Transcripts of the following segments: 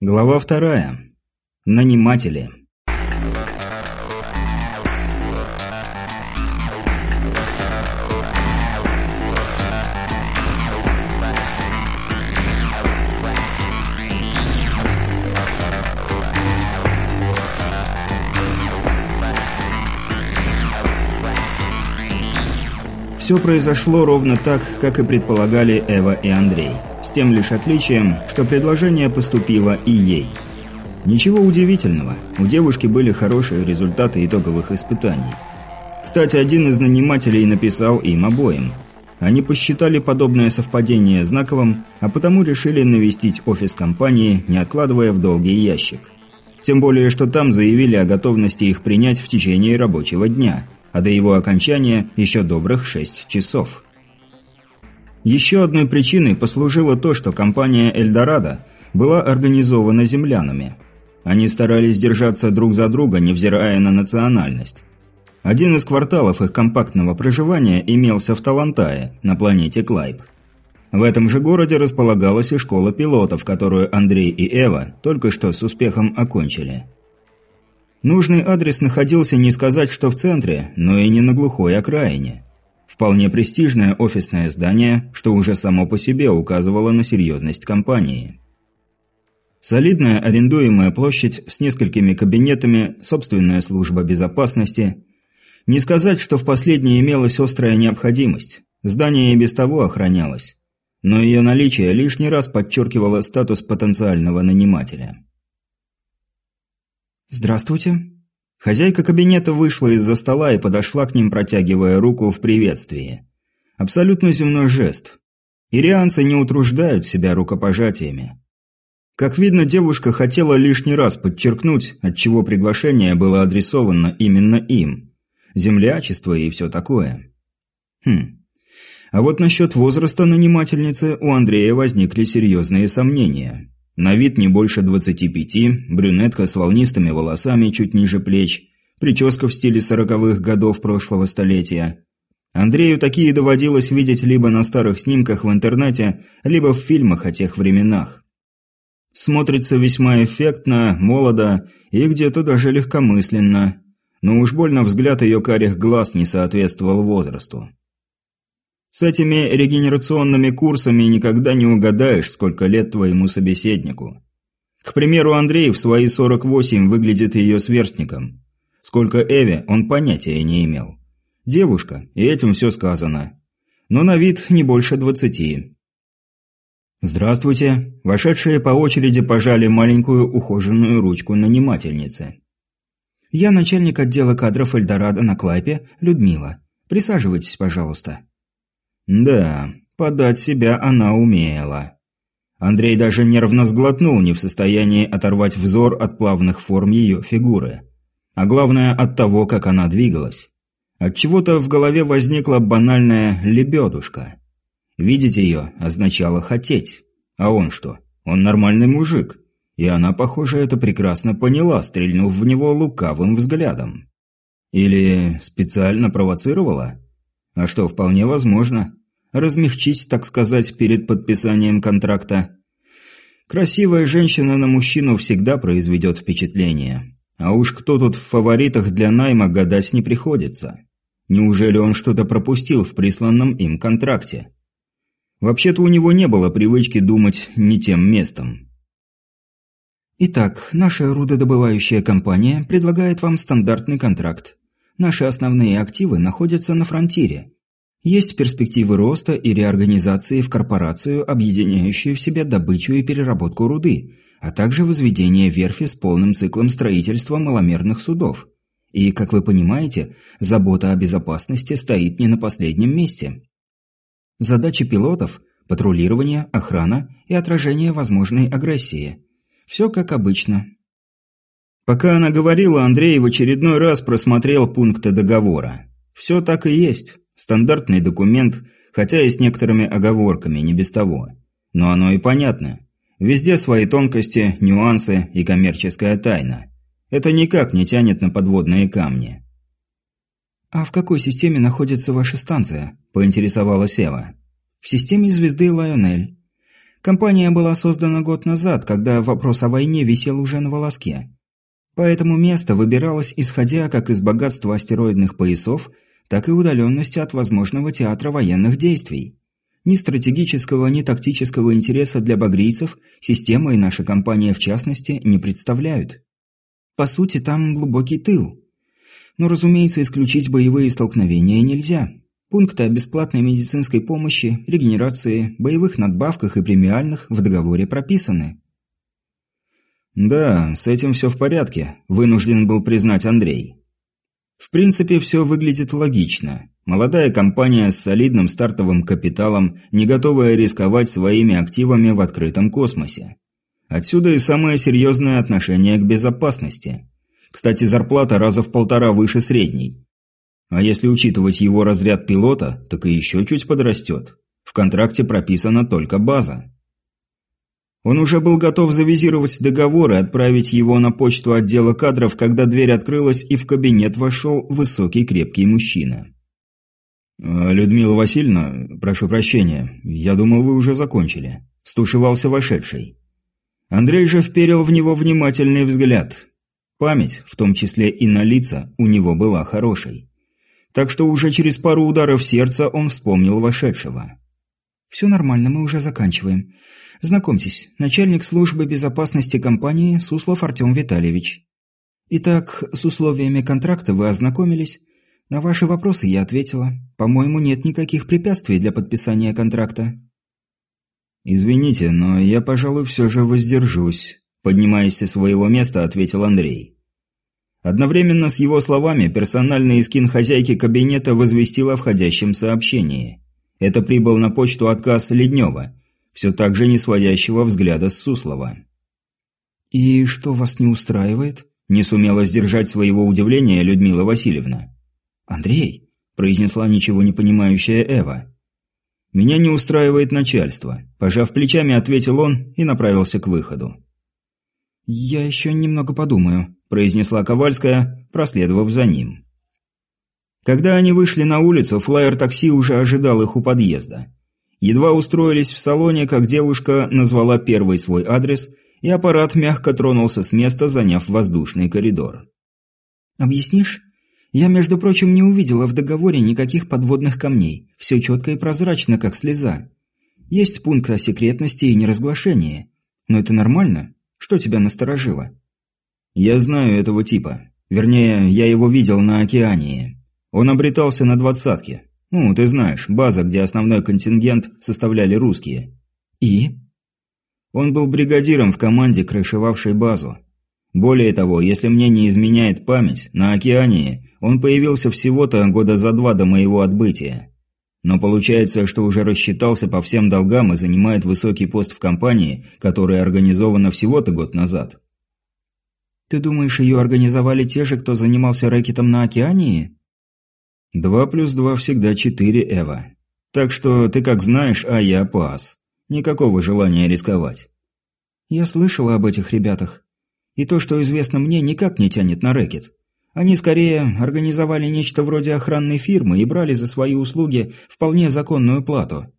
Глава вторая. Наниматели. Все произошло ровно так, как и предполагали Эва и Андрей. С тем лишь отличием, что предложение поступило и ей. Ничего удивительного, у девушки были хорошие результаты итоговых испытаний. Кстати, один из нанимателей написал им обоим. Они посчитали подобное совпадение знаковым, а потому решили навестить офис компании, не откладывая в долгий ящик. Тем более, что там заявили о готовности их принять в течение рабочего дня – а до его окончания еще добрых 6 часов. Еще одной причиной послужило то, что компания «Эльдорадо» была организована землянами. Они старались держаться друг за друга, невзирая на национальность. Один из кварталов их компактного проживания имелся в Талантае, на планете Клайб. В этом же городе располагалась и школа пилотов, которую Андрей и Эва только что с успехом окончили. Нужный адрес находился не сказать, что в центре, но и не на глухой окраине. Вполне престижное офисное здание, что уже само по себе указывало на серьезность компании. Солидная арендуемая площадь с несколькими кабинетами, собственная служба безопасности. Не сказать, что в последней имелась острая необходимость. Здание и без того охранялось. Но ее наличие лишний раз подчеркивало статус потенциального нанимателя. «Здравствуйте». Хозяйка кабинета вышла из-за стола и подошла к ним, протягивая руку в приветствии. Абсолютно земной жест. Ирианцы не утруждают себя рукопожатиями. Как видно, девушка хотела лишний раз подчеркнуть, отчего приглашение было адресовано именно им. Землячество и все такое. Хм. А вот насчет возраста нанимательницы у Андрея возникли серьезные сомнения. На вид не больше 25, брюнетка с волнистыми волосами чуть ниже плеч, прическа в стиле сороковых годов прошлого столетия. Андрею такие доводилось видеть либо на старых снимках в интернете, либо в фильмах о тех временах. Смотрится весьма эффектно, молодо и где-то даже легкомысленно, но уж больно взгляд ее карих глаз не соответствовал возрасту. С этими регенерационными курсами никогда не угадаешь, сколько лет твоему собеседнику. К примеру, Андрей в свои 48 выглядит ее сверстником. Сколько Эве, он понятия не имел. Девушка, и этим все сказано. Но на вид не больше двадцати. «Здравствуйте!» Вошедшие по очереди пожали маленькую ухоженную ручку нанимательницы. «Я начальник отдела кадров Эльдорадо на Клайпе, Людмила. Присаживайтесь, пожалуйста». Да, подать себя она умела. Андрей даже нервно сглотнул, не в состоянии оторвать взор от плавных форм ее фигуры. А главное, от того, как она двигалась. От чего то в голове возникла банальная лебедушка. Видеть ее означало хотеть. А он что? Он нормальный мужик. И она, похоже, это прекрасно поняла, стрельнув в него лукавым взглядом. Или специально провоцировала? А что, вполне возможно размягчить, так сказать, перед подписанием контракта. Красивая женщина на мужчину всегда произведет впечатление. А уж кто тут в фаворитах для найма гадать не приходится. Неужели он что-то пропустил в присланном им контракте? Вообще-то у него не было привычки думать не тем местом. Итак, наша рудодобывающая компания предлагает вам стандартный контракт. Наши основные активы находятся на фронтире, есть перспективы роста и реорганизации в корпорацию, объединяющую в себе добычу и переработку руды, а также возведение верфи с полным циклом строительства маломерных судов. И, как вы понимаете, забота о безопасности стоит не на последнем месте. Задачи пилотов – патрулирование, охрана и отражение возможной агрессии. Все как обычно. Пока она говорила, Андрей в очередной раз просмотрел пункты договора. Все так и есть. Стандартный документ, хотя и с некоторыми оговорками, не без того. Но оно и понятно. Везде свои тонкости, нюансы и коммерческая тайна. Это никак не тянет на подводные камни. «А в какой системе находится ваша станция?» – поинтересовалась Эва. «В системе звезды Лайонель. Компания была создана год назад, когда вопрос о войне висел уже на волоске. Поэтому место выбиралось исходя как из богатства астероидных поясов, так и удаленности от возможного театра военных действий. Ни стратегического, ни тактического интереса для багрийцев система и наша компания в частности не представляют. По сути, там глубокий тыл. Но, разумеется, исключить боевые столкновения нельзя. Пункты о бесплатной медицинской помощи, регенерации, боевых надбавках и премиальных в договоре прописаны. «Да, с этим все в порядке», – вынужден был признать Андрей. В принципе, все выглядит логично. Молодая компания с солидным стартовым капиталом, не готовая рисковать своими активами в открытом космосе. Отсюда и самое серьезное отношение к безопасности. Кстати, зарплата раза в полтора выше средней. А если учитывать его разряд пилота, так и еще чуть подрастет. В контракте прописана только база. Он уже был готов завизировать договор и отправить его на почту отдела кадров, когда дверь открылась и в кабинет вошел высокий крепкий мужчина. «А, «Людмила Васильевна, прошу прощения, я думал, вы уже закончили», – стушевался вошедший. Андрей же вперил в него внимательный взгляд. Память, в том числе и на лица, у него была хорошей. Так что уже через пару ударов сердца он вспомнил вошедшего. «Все нормально, мы уже заканчиваем. Знакомьтесь, начальник службы безопасности компании Суслов Артем Витальевич. Итак, с условиями контракта вы ознакомились?» На ваши вопросы я ответила. По-моему, нет никаких препятствий для подписания контракта. Извините, но я, пожалуй, все же воздержусь, поднимаясь со своего места, ответил Андрей. Одновременно с его словами персональный скин хозяйки кабинета возвестил о входящем сообщении. Это прибыл на почту отказ Леднева, все так же не сводящего взгляда с Суслова. «И что вас не устраивает?» – не сумела сдержать своего удивления Людмила Васильевна. «Андрей», – произнесла ничего не понимающая Эва. «Меня не устраивает начальство», – пожав плечами, ответил он и направился к выходу. «Я еще немного подумаю», – произнесла Ковальская, проследовав за ним. Когда они вышли на улицу, флайер такси уже ожидал их у подъезда. Едва устроились в салоне, как девушка назвала первый свой адрес, и аппарат мягко тронулся с места, заняв воздушный коридор. «Объяснишь?» Я, между прочим, не увидела в договоре никаких подводных камней. Все четко и прозрачно, как слеза. Есть пункт о секретности и неразглашении. Но это нормально? Что тебя насторожило? Я знаю этого типа. Вернее, я его видел на океане. Он обретался на двадцатке. Ну, ты знаешь, база, где основной контингент составляли русские. И? Он был бригадиром в команде, крышевавшей базу. Более того, если мне не изменяет память, на океане он появился всего-то года за два до моего отбытия. Но получается, что уже рассчитался по всем долгам и занимает высокий пост в компании, которая организована всего-то год назад. «Ты думаешь, ее организовали те же, кто занимался рэкетом на океане?» «Два плюс два всегда четыре, Эва. Так что ты как знаешь, а я пас. Никакого желания рисковать». «Я слышала об этих ребятах. И то, что известно мне, никак не тянет на рэкет. Они скорее организовали нечто вроде охранной фирмы и брали за свои услуги вполне законную плату.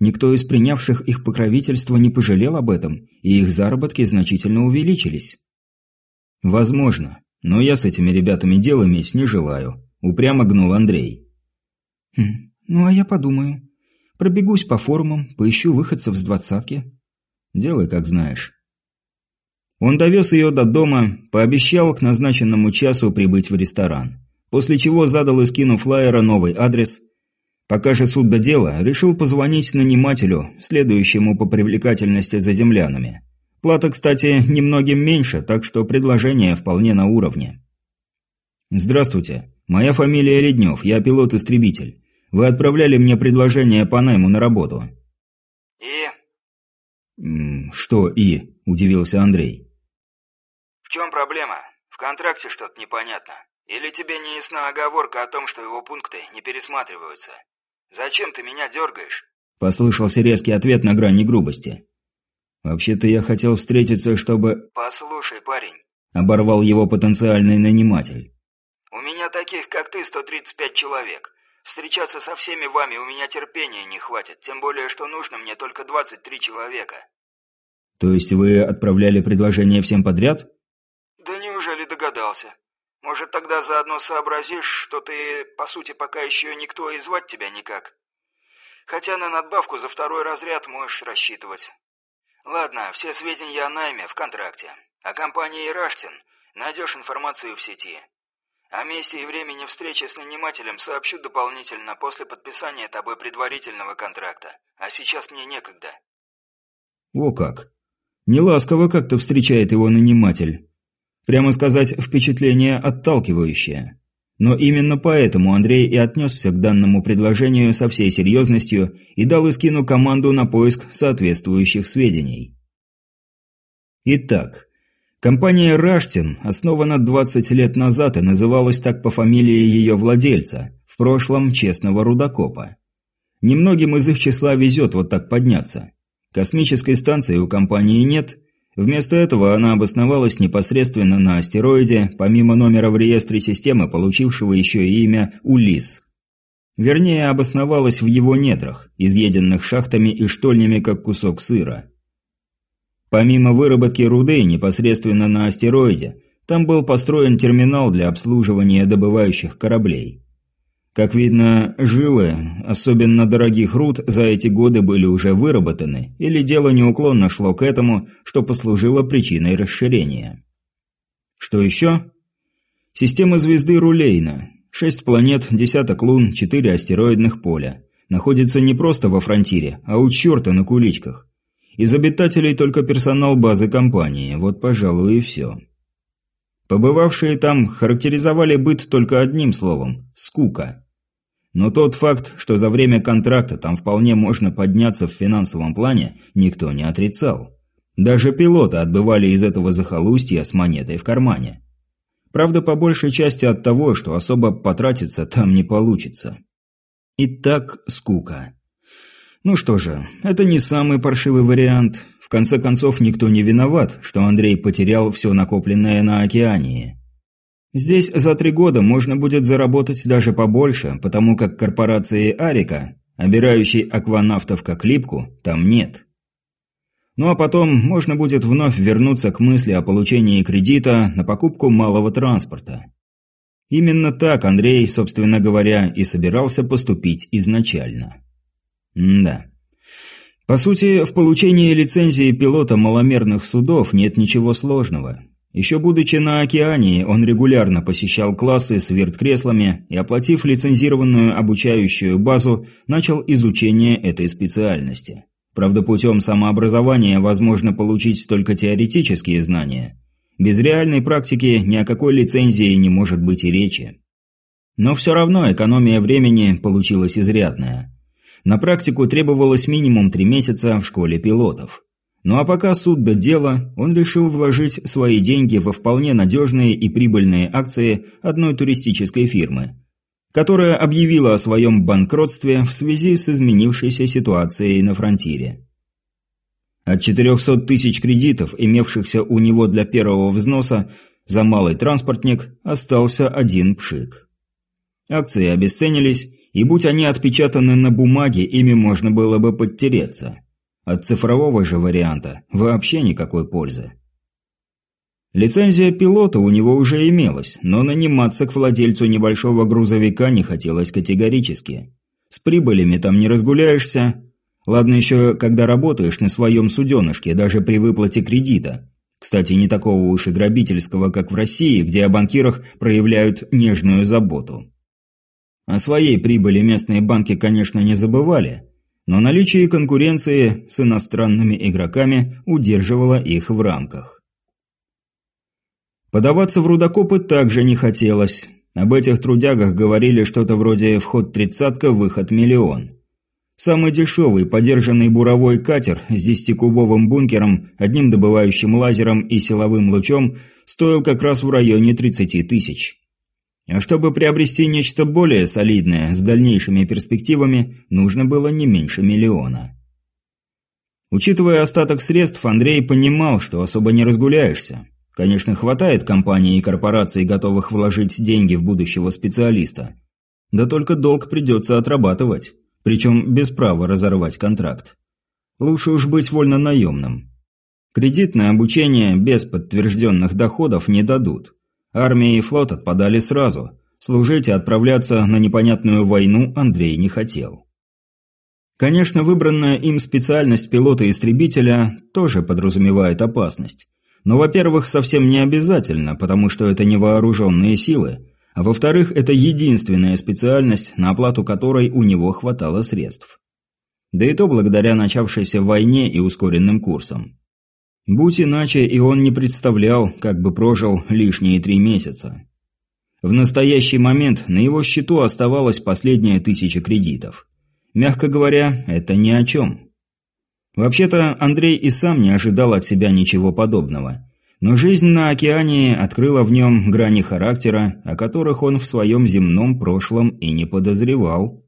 Никто из принявших их покровительство не пожалел об этом, и их заработки значительно увеличились. «Возможно, но я с этими ребятами дел иметь не желаю», – упрямо гнул Андрей. «Хм, ну а я подумаю. Пробегусь по форумам, поищу выходцев с двадцатки». «Делай, как знаешь». Он довез ее до дома, пообещал к назначенному часу прибыть в ресторан. После чего задал Искину флайера новый адрес. Пока же суд до дела, решил позвонить нанимателю, следующему по привлекательности за землянами. Плата, кстати, немногим меньше, так что предложение вполне на уровне. «Здравствуйте. Моя фамилия Реднев, я пилот-истребитель. Вы отправляли мне предложение по найму на работу». «И?» «Что «и?» – удивился Андрей. В чем проблема? В контракте что-то непонятно. Или тебе не ясна оговорка о том, что его пункты не пересматриваются? Зачем ты меня дергаешь?» Послышался резкий ответ на грани грубости. «Вообще-то я хотел встретиться, чтобы...» «Послушай, парень», — оборвал его потенциальный наниматель. «У меня таких, как ты, 135 человек. Встречаться со всеми вами у меня терпения не хватит, тем более, что нужно мне только 23 человека». «То есть вы отправляли предложение всем подряд?» «Да неужели догадался? Может, тогда заодно сообразишь, что ты, по сути, пока еще никто и звать тебя никак. Хотя на надбавку за второй разряд можешь рассчитывать. Ладно, все сведения о найме в контракте. О компании Раштин найдешь информацию в сети. О месте и времени встречи с нанимателем сообщу дополнительно после подписания тобой предварительного контракта. А сейчас мне некогда. О как! Неласково как-то встречает его наниматель. Прямо сказать, впечатление отталкивающее. Но именно поэтому Андрей и отнесся к данному предложению со всей серьезностью и дал Искину команду на поиск соответствующих сведений. Итак, компания «Раштин» основана 20 лет назад и называлась так по фамилии ее владельца, в прошлом честного рудокопа. Немногим из их числа везет вот так подняться. Космической станции у компании нет – Вместо этого она обосновалась непосредственно на астероиде, помимо номера в реестре системы, получившего еще и имя Улис. Вернее, обосновалась в его недрах, изъеденных шахтами и штольнями, как кусок сыра. Помимо выработки руды непосредственно на астероиде, там был построен терминал для обслуживания добывающих кораблей. Как видно, жилы, особенно дорогих руд, за эти годы были уже выработаны, или дело неуклонно шло к этому, что послужило причиной расширения. Что еще? Система звезды Рулейна. Шесть планет, десяток лун, четыре астероидных поля. Находится не просто во фронтире, а у черта на куличках. Из обитателей только персонал базы компании, вот, пожалуй, и все. Побывавшие там характеризовали быт только одним словом – скука. Но тот факт, что за время контракта там вполне можно подняться в финансовом плане, никто не отрицал. Даже пилоты отбывали из этого захолустья с монетой в кармане. Правда, по большей части от того, что особо потратиться там не получится. Итак, скука. Ну что же, это не самый паршивый вариант – конце концов, никто не виноват, что Андрей потерял все накопленное на океане. Здесь за три года можно будет заработать даже побольше, потому как корпорации Арика, обирающей акванавтов как липку, там нет. Ну а потом можно будет вновь вернуться к мысли о получении кредита на покупку малого транспорта. Именно так Андрей, собственно говоря, и собирался поступить изначально. Да. По сути, в получении лицензии пилота маломерных судов нет ничего сложного. Еще будучи на океане, он регулярно посещал классы с верткреслами и, оплатив лицензированную обучающую базу, начал изучение этой специальности. Правда, путем самообразования возможно получить только теоретические знания. Без реальной практики ни о какой лицензии не может быть и речи. Но все равно экономия времени получилась изрядная. На практику требовалось минимум три месяца в школе пилотов. Ну а пока суд до дела, он решил вложить свои деньги во вполне надежные и прибыльные акции одной туристической фирмы, которая объявила о своем банкротстве в связи с изменившейся ситуацией на фронтире. От 400 тысяч кредитов, имевшихся у него для первого взноса, за малый транспортник остался один пшик. Акции обесценились, и будь они отпечатаны на бумаге, ими можно было бы подтереться. От цифрового же варианта вообще никакой пользы. Лицензия пилота у него уже имелась, но наниматься к владельцу небольшого грузовика не хотелось категорически. С прибылями там не разгуляешься. Ладно еще, когда работаешь на своем суденышке, даже при выплате кредита. Кстати, не такого уж и грабительского, как в России, где о банкирах проявляют нежную заботу. О своей прибыли местные банки, конечно, не забывали, но наличие конкуренции с иностранными игроками удерживало их в рамках. Подаваться в рудокопы также не хотелось. Об этих трудягах говорили что-то вроде «вход тридцатка, выход миллион». Самый дешевый подержанный буровой катер с десятикубовым бункером, одним добывающим лазером и силовым лучом стоил как раз в районе 30 тысяч. А чтобы приобрести нечто более солидное, с дальнейшими перспективами, нужно было не меньше миллиона. Учитывая остаток средств, Андрей понимал, что особо не разгуляешься. Конечно, хватает компаний и корпораций, готовых вложить деньги в будущего специалиста. Да только долг придется отрабатывать, причем без права разорвать контракт. Лучше уж быть вольно наемным. Кредитное обучение без подтвержденных доходов не дадут. Армия и флот отпадали сразу. Служить и отправляться на непонятную войну Андрей не хотел. Конечно, выбранная им специальность пилота-истребителя тоже подразумевает опасность. Но, во-первых, совсем не обязательно, потому что это не вооруженные силы, а во-вторых, это единственная специальность, на оплату которой у него хватало средств. Да и то благодаря начавшейся войне и ускоренным курсам. Будь иначе, и он не представлял, как бы прожил лишние три месяца. В настоящий момент на его счету оставалась последняя тысяча кредитов. Мягко говоря, это ни о чем. Вообще-то, Андрей и сам не ожидал от себя ничего подобного. Но жизнь на океане открыла в нем грани характера, о которых он в своем земном прошлом и не подозревал.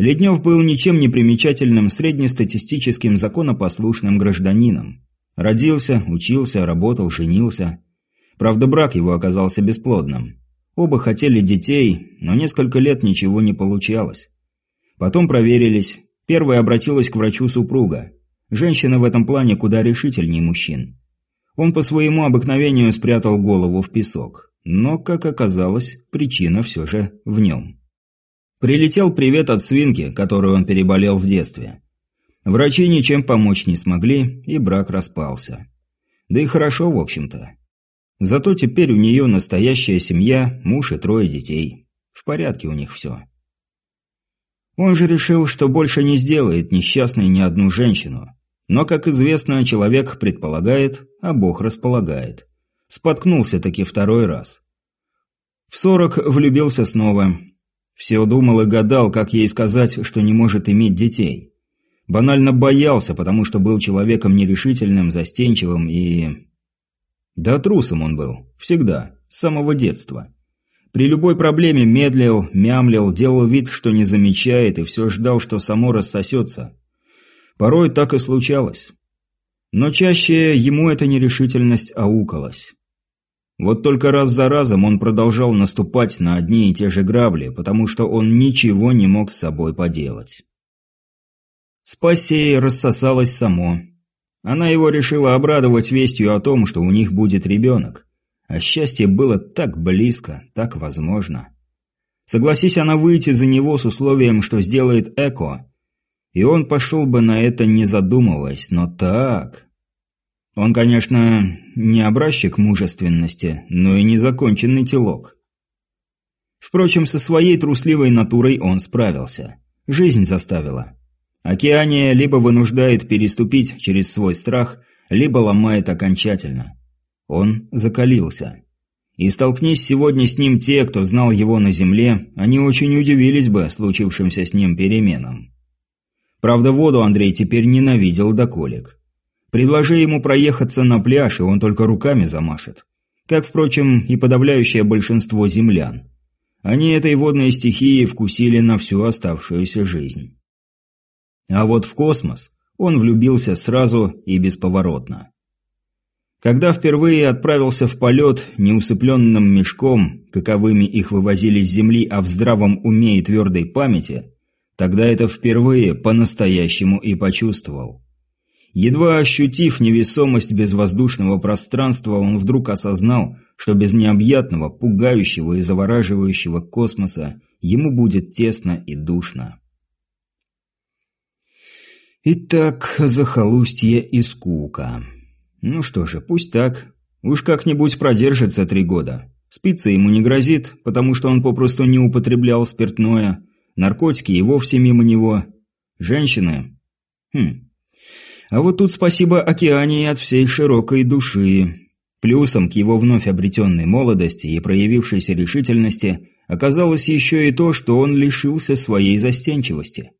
Леднев был ничем не примечательным среднестатистическим законопослушным гражданином. Родился, учился, работал, женился. Правда, брак его оказался бесплодным. Оба хотели детей, но несколько лет ничего не получалось. Потом проверились. Первая обратилась к врачу супруга. Женщина в этом плане куда решительнее мужчин. Он по своему обыкновению спрятал голову в песок. Но, как оказалось, причина все же в нем. Прилетел привет от свинки, которую он переболел в детстве. Врачи ничем помочь не смогли, и брак распался. Да и хорошо, в общем-то. Зато теперь у нее настоящая семья, муж и трое детей. В порядке у них все. Он же решил, что больше не сделает несчастной ни одну женщину. Но, как известно, человек предполагает, а Бог располагает. Споткнулся таки второй раз. В сорок влюбился снова. Все думал и гадал, как ей сказать, что не может иметь детей. Банально боялся, потому что был человеком нерешительным, застенчивым и... Да трусом он был. Всегда. С самого детства. При любой проблеме медлил, мямлил, делал вид, что не замечает, и все ждал, что само рассосется. Порой так и случалось. Но чаще ему эта нерешительность аукалась. Вот только раз за разом он продолжал наступать на одни и те же грабли, потому что он ничего не мог с собой поделать. Спасея рассосалась само. Она его решила обрадовать вестью о том, что у них будет ребенок. А счастье было так близко, так возможно. Согласись она выйти за него с условием, что сделает эко, и он пошел бы на это не задумываясь, но так... Он, конечно, не образчик мужественности, но и незаконченный телок. Впрочем, со своей трусливой натурой он справился. Жизнь заставила. Океания либо вынуждает переступить через свой страх, либо ломает окончательно. Он закалился. И столкнись сегодня с ним те, кто знал его на земле, они очень удивились бы случившимся с ним переменам. Правда, воду Андрей теперь ненавидел до колик. Предложи ему проехаться на пляж, и он только руками замашет. Как, впрочем, и подавляющее большинство землян. Они этой водной стихии вкусили на всю оставшуюся жизнь. А вот в космос он влюбился сразу и бесповоротно. Когда впервые отправился в полет неусыпленным мешком, каковыми их вывозили с Земли, а в здравом уме и твердой памяти, тогда это впервые по-настоящему и почувствовал. Едва ощутив невесомость безвоздушного пространства, он вдруг осознал, что без необъятного, пугающего и завораживающего космоса ему будет тесно и душно. Итак, захолустье и скука. Ну что же, пусть так. Уж как-нибудь продержится три года. Спиться ему не грозит, потому что он попросту не употреблял спиртное. Наркотики и вовсе мимо него. Женщины? Хм. А вот тут спасибо Океании от всей широкой души. Плюсом к его вновь обретенной молодости и проявившейся решительности оказалось еще и то, что он лишился своей застенчивости.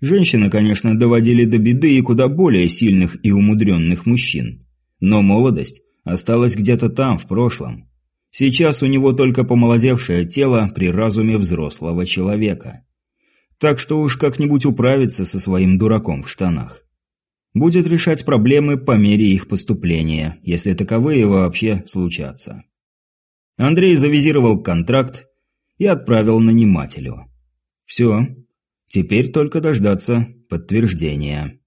Женщины, конечно, доводили до беды и куда более сильных и умудренных мужчин. Но молодость осталась где-то там, в прошлом. Сейчас у него только помолодевшее тело при разуме взрослого человека. Так что уж как-нибудь управиться со своим дураком в штанах. Будет решать проблемы по мере их поступления, если таковые вообще случатся. Андрей завизировал контракт и отправил нанимателю. Все. Теперь только дождаться подтверждения.